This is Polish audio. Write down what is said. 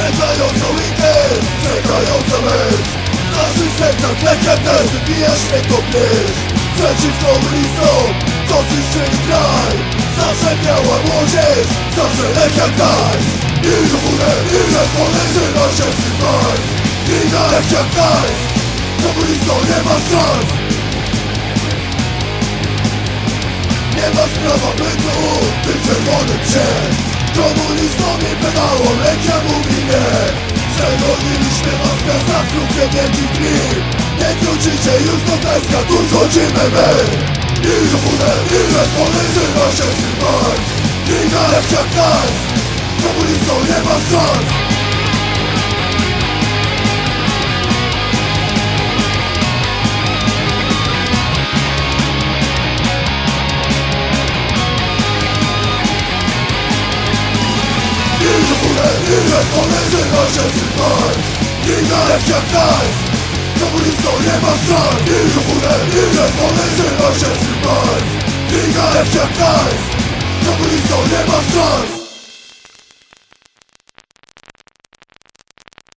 Czekająca weekend, czekająca mecz. W naszych sercach legendę wybija świętopierz Przeciwko ulicom, to zniszczyli kraj Zawsze biała młodzież, zawsze Lechia Gdańsk I chmurę, i zespole żywa się w tym majs I na Lechia Gdańsk, komunisto nie ma szans. Nie ma sprawa bytu, ty czerwony krzyż Komunistom i pedałom Lechia mówi. Trupie wielki krwi Nie wrócicie już do Gdańska Tu schodzimy my. I ruchunę, i zespole Zyna się na lek jak gdańsk Komunistom nie ma szans. I ruchunę, i zespole Zyna się tym państw I na lek jak gdańsk Komunistom nie ma szans I ruchunę, i zespole Zyna